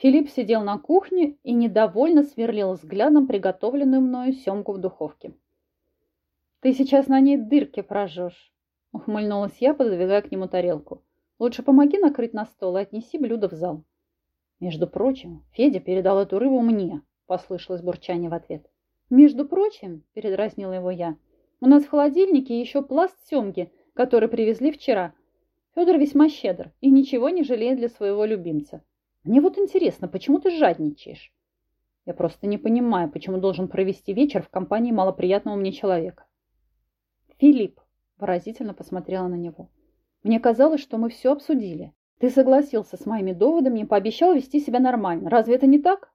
Филипп сидел на кухне и недовольно сверлил взглядом приготовленную мною семку в духовке. «Ты сейчас на ней дырки прожжешь», — ухмыльнулась я, пододвигая к нему тарелку. «Лучше помоги накрыть на стол и отнеси блюдо в зал». «Между прочим, Федя передал эту рыбу мне», — послышалось бурчание в ответ. «Между прочим», — передразнила его я, — «у нас в холодильнике еще пласт семги, который привезли вчера. Федор весьма щедр и ничего не жалеет для своего любимца. Мне вот интересно, почему ты жадничаешь? Я просто не понимаю, почему должен провести вечер в компании малоприятного мне человека. Филипп выразительно посмотрела на него. Мне казалось, что мы все обсудили. Ты согласился с моими доводами и пообещал вести себя нормально. Разве это не так?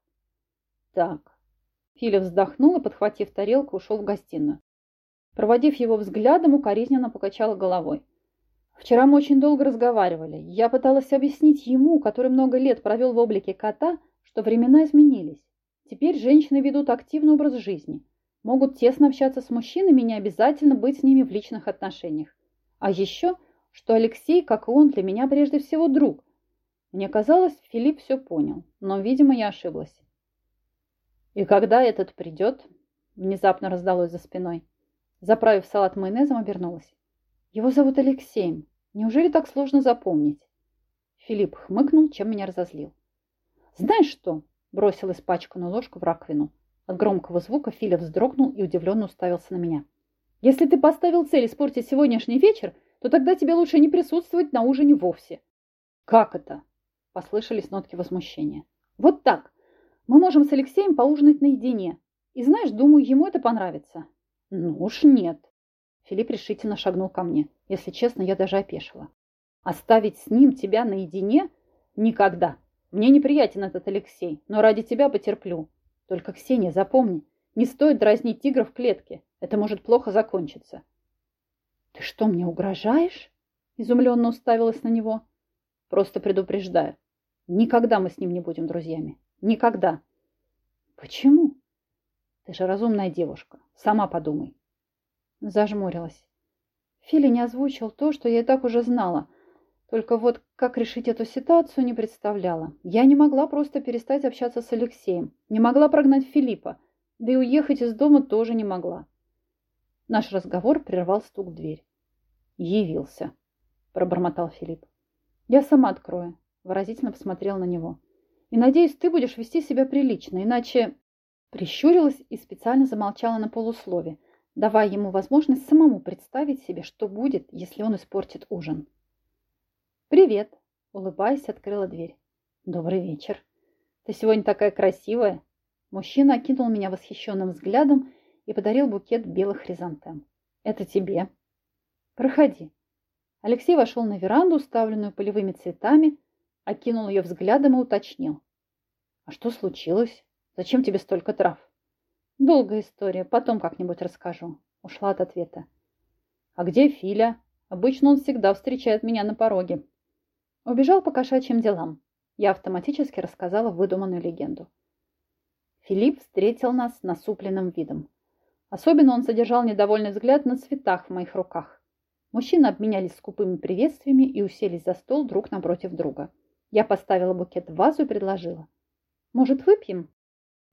Так. Филипп вздохнул и, подхватив тарелку, ушел в гостиную. Проводив его взглядом, укоризненно покачала головой. Вчера мы очень долго разговаривали. Я пыталась объяснить ему, который много лет провел в облике кота, что времена изменились. Теперь женщины ведут активный образ жизни. Могут тесно общаться с мужчинами и не обязательно быть с ними в личных отношениях. А еще, что Алексей, как и он, для меня прежде всего друг. Мне казалось, Филипп все понял, но, видимо, я ошиблась. «И когда этот придет?» Внезапно раздалось за спиной. Заправив салат майонезом, обернулась. Его зовут Алексеем. Неужели так сложно запомнить? Филипп хмыкнул, чем меня разозлил. Знаешь что? Бросил испачканную ложку в раковину. От громкого звука Филя вздрогнул и удивленно уставился на меня. Если ты поставил цель испортить сегодняшний вечер, то тогда тебе лучше не присутствовать на ужине вовсе. Как это? Послышались нотки возмущения. Вот так. Мы можем с Алексеем поужинать наедине. И знаешь, думаю, ему это понравится. Ну уж нет. Филипп решительно шагнул ко мне. Если честно, я даже опешила. Оставить с ним тебя наедине? Никогда. Мне неприятен этот Алексей, но ради тебя потерплю. Только, Ксения, запомни, не стоит дразнить тигра в клетке. Это может плохо закончиться. Ты что, мне угрожаешь? Изумленно уставилась на него. Просто предупреждаю. Никогда мы с ним не будем друзьями. Никогда. Почему? Ты же разумная девушка. Сама подумай. Зажмурилась. Фили не озвучил то, что я и так уже знала. Только вот как решить эту ситуацию не представляла. Я не могла просто перестать общаться с Алексеем. Не могла прогнать Филиппа. Да и уехать из дома тоже не могла. Наш разговор прервал стук в дверь. «Явился», – пробормотал Филипп. «Я сама открою», – выразительно посмотрел на него. «И надеюсь, ты будешь вести себя прилично, иначе...» Прищурилась и специально замолчала на полуслове, давая ему возможность самому представить себе, что будет, если он испортит ужин. «Привет!» – улыбаясь, открыла дверь. «Добрый вечер! Ты сегодня такая красивая!» Мужчина окинул меня восхищенным взглядом и подарил букет белых хризантем. «Это тебе!» «Проходи!» Алексей вошел на веранду, уставленную полевыми цветами, окинул ее взглядом и уточнил. «А что случилось? Зачем тебе столько трав?» Долгая история, потом как-нибудь расскажу. Ушла от ответа. А где Филя? Обычно он всегда встречает меня на пороге. Убежал по кошачьим делам. Я автоматически рассказала выдуманную легенду. Филипп встретил нас насупленным видом. Особенно он задержал недовольный взгляд на цветах в моих руках. Мужчины обменялись скупыми приветствиями и уселись за стол друг напротив друга. Я поставила букет в вазу и предложила. «Может, выпьем?»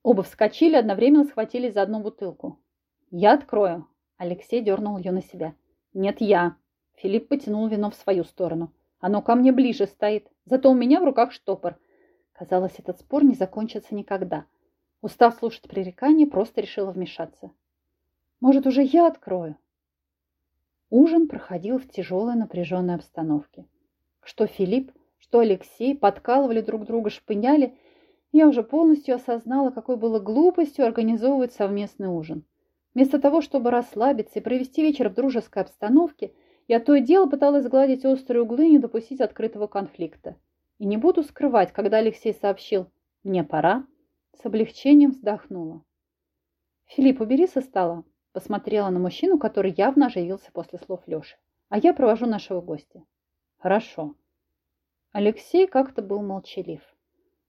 Оба вскочили, одновременно схватились за одну бутылку. «Я открою!» Алексей дернул ее на себя. «Нет, я!» Филипп потянул вино в свою сторону. «Оно ко мне ближе стоит, зато у меня в руках штопор». Казалось, этот спор не закончится никогда. Устав слушать пререкания, просто решила вмешаться. «Может, уже я открою?» Ужин проходил в тяжелой напряженной обстановке. Что Филипп, что Алексей подкалывали друг друга, шпыняли – я уже полностью осознала, какой было глупостью организовывать совместный ужин. Вместо того, чтобы расслабиться и провести вечер в дружеской обстановке, я то и дело пыталась сгладить острые углы и не допустить открытого конфликта. И не буду скрывать, когда Алексей сообщил «мне пора», с облегчением вздохнула. «Филипп, убери со стола», – посмотрела на мужчину, который явно оживился после слов Леши. «А я провожу нашего гостя». «Хорошо». Алексей как-то был молчалив.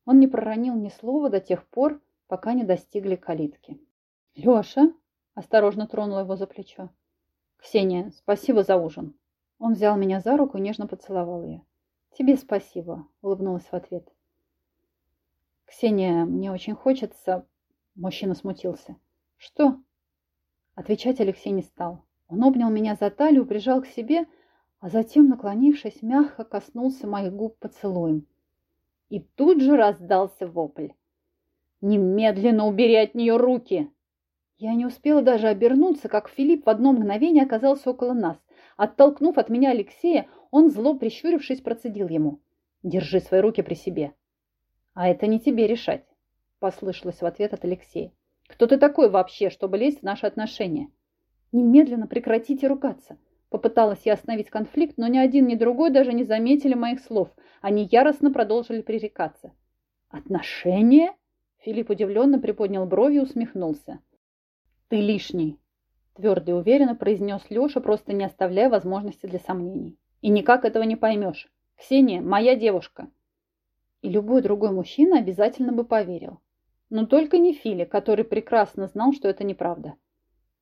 Он не проронил ни слова до тех пор, пока не достигли калитки. «Леша!» – осторожно тронула его за плечо. «Ксения, спасибо за ужин!» Он взял меня за руку и нежно поцеловал ее. «Тебе спасибо!» – улыбнулась в ответ. Ксения, мне очень хочется... Мужчина смутился. Что? Отвечать Алексей не стал. Он обнял меня за талию, прижал к себе, а затем, наклонившись, мягко коснулся моих губ поцелуем. И тут же раздался вопль. «Немедленно убери от нее руки!» Я не успела даже обернуться, как Филипп в одно мгновение оказался около нас. Оттолкнув от меня Алексея, он, зло прищурившись, процедил ему. «Держи свои руки при себе». «А это не тебе решать», – послышалось в ответ от Алексея. «Кто ты такой вообще, чтобы лезть в наши отношения?» «Немедленно прекратите ругаться». Попыталась я остановить конфликт, но ни один, ни другой даже не заметили моих слов. Они яростно продолжили пререкаться. «Отношения?» Филипп удивленно приподнял брови и усмехнулся. «Ты лишний», – твердо и уверенно произнес Леша, просто не оставляя возможности для сомнений. «И никак этого не поймешь. Ксения – моя девушка». И любой другой мужчина обязательно бы поверил. Но только не Фили, который прекрасно знал, что это неправда.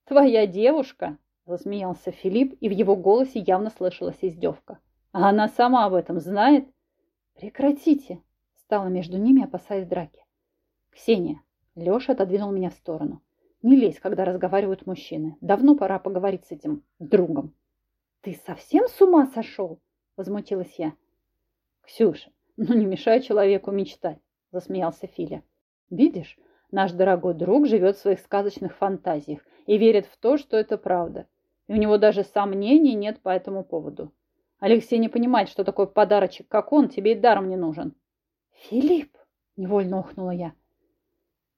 «Твоя девушка?» – засмеялся Филипп, и в его голосе явно слышалась издевка. «А она сама об этом знает?» «Прекратите!» – стала между ними, опасаясь драки. «Ксения!» – Леша отодвинул меня в сторону. Не лезь, когда разговаривают мужчины. Давно пора поговорить с этим другом. Ты совсем с ума сошел? Возмутилась я. Ксюша, ну не мешай человеку мечтать, засмеялся Филя. Видишь, наш дорогой друг живет в своих сказочных фантазиях и верит в то, что это правда. И у него даже сомнений нет по этому поводу. Алексей не понимает, что такой подарочек, как он, тебе и даром не нужен. Филипп, невольно охнула я.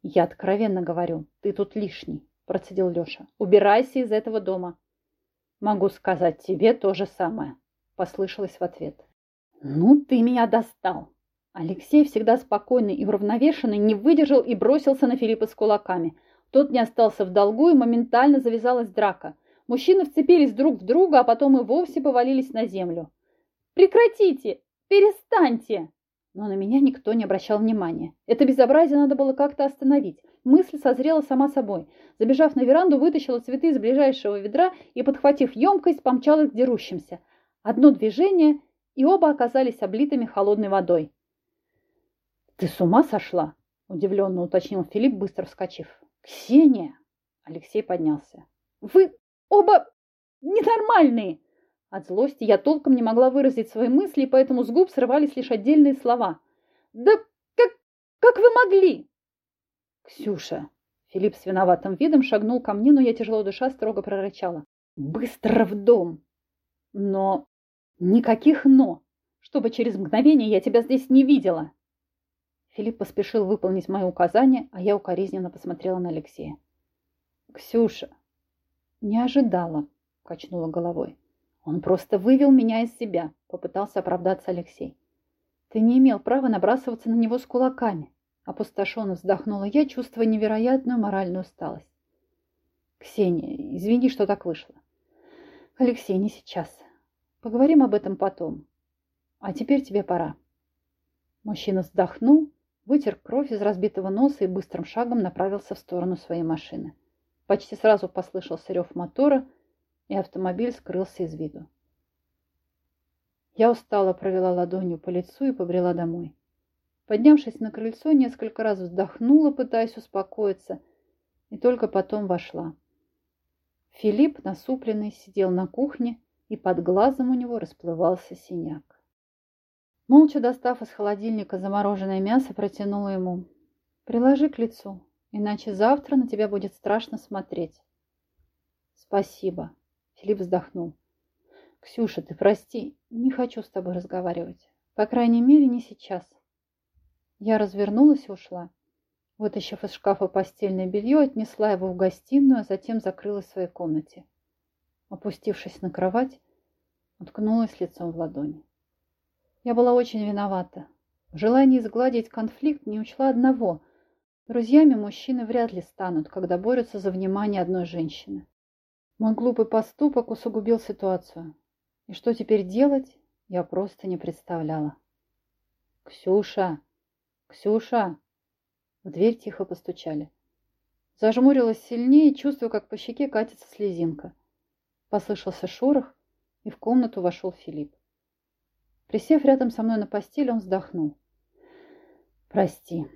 «Я откровенно говорю, ты тут лишний», – процедил Леша. «Убирайся из этого дома». «Могу сказать тебе то же самое», – послышалось в ответ. «Ну, ты меня достал!» Алексей, всегда спокойный и уравновешенный, не выдержал и бросился на Филиппа с кулаками. Тот не остался в долгу, и моментально завязалась драка. Мужчины вцепились друг в друга, а потом и вовсе повалились на землю. «Прекратите! Перестаньте!» Но на меня никто не обращал внимания. Это безобразие надо было как-то остановить. Мысль созрела сама собой. Забежав на веранду, вытащила цветы из ближайшего ведра и, подхватив емкость, помчалась к дерущимся. Одно движение, и оба оказались облитыми холодной водой. «Ты с ума сошла?» – удивленно уточнил Филипп, быстро вскочив. «Ксения!» – Алексей поднялся. «Вы оба ненормальные!» От злости я толком не могла выразить свои мысли, поэтому с губ срывались лишь отдельные слова. «Да как, как вы могли?» «Ксюша!» Филипп с виноватым видом шагнул ко мне, но я тяжело душа строго прорычала. «Быстро в дом!» «Но...» «Никаких «но!» Чтобы через мгновение я тебя здесь не видела!» Филипп поспешил выполнить мои указания, а я укоризненно посмотрела на Алексея. «Ксюша!» «Не ожидала!» – качнула головой. Он просто вывел меня из себя, попытался оправдаться Алексей. Ты не имел права набрасываться на него с кулаками. Опустошенно вздохнула я, чувствуя невероятную моральную усталость. Ксения, извини, что так вышло. Алексей, не сейчас. Поговорим об этом потом. А теперь тебе пора. Мужчина вздохнул, вытер кровь из разбитого носа и быстрым шагом направился в сторону своей машины. Почти сразу послышался рев мотора – и автомобиль скрылся из виду. Я устало провела ладонью по лицу и побрела домой. Поднявшись на крыльцо, несколько раз вздохнула, пытаясь успокоиться, и только потом вошла. Филипп, насупленный, сидел на кухне, и под глазом у него расплывался синяк. Молча достав из холодильника замороженное мясо, протянула ему. «Приложи к лицу, иначе завтра на тебя будет страшно смотреть». «Спасибо», Филипп вздохнул. «Ксюша, ты прости, не хочу с тобой разговаривать. По крайней мере, не сейчас». Я развернулась и ушла. Вытащив из шкафа постельное белье, отнесла его в гостиную, а затем закрылась в своей комнате. Опустившись на кровать, уткнулась лицом в ладони. Я была очень виновата. В желании сгладить конфликт не учла одного. Друзьями мужчины вряд ли станут, когда борются за внимание одной женщины. Мой глупый поступок усугубил ситуацию. И что теперь делать, я просто не представляла. «Ксюша! Ксюша!» В дверь тихо постучали. Зажмурилась сильнее, чувствуя, как по щеке катится слезинка. Послышался шорох, и в комнату вошел Филипп. Присев рядом со мной на постель, он вздохнул. «Прости,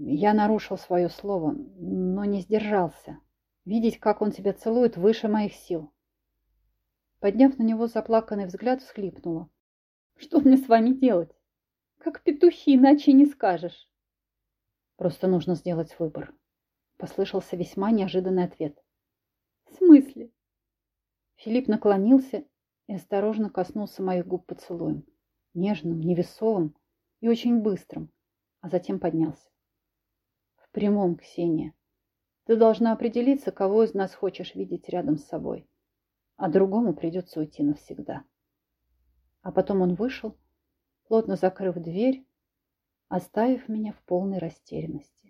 Я нарушил свое слово, но не сдержался. Видеть, как он тебя целует, выше моих сил. Подняв на него заплаканный взгляд, всхлипнула. Что мне с вами делать? Как петухи, иначе не скажешь. Просто нужно сделать выбор. Послышался весьма неожиданный ответ. В смысле? Филипп наклонился и осторожно коснулся моих губ поцелуем. Нежным, невесовым и очень быстрым, а затем поднялся. Прямом, Ксения. Ты должна определиться, кого из нас хочешь видеть рядом с собой, а другому придется уйти навсегда. А потом он вышел, плотно закрыв дверь, оставив меня в полной растерянности.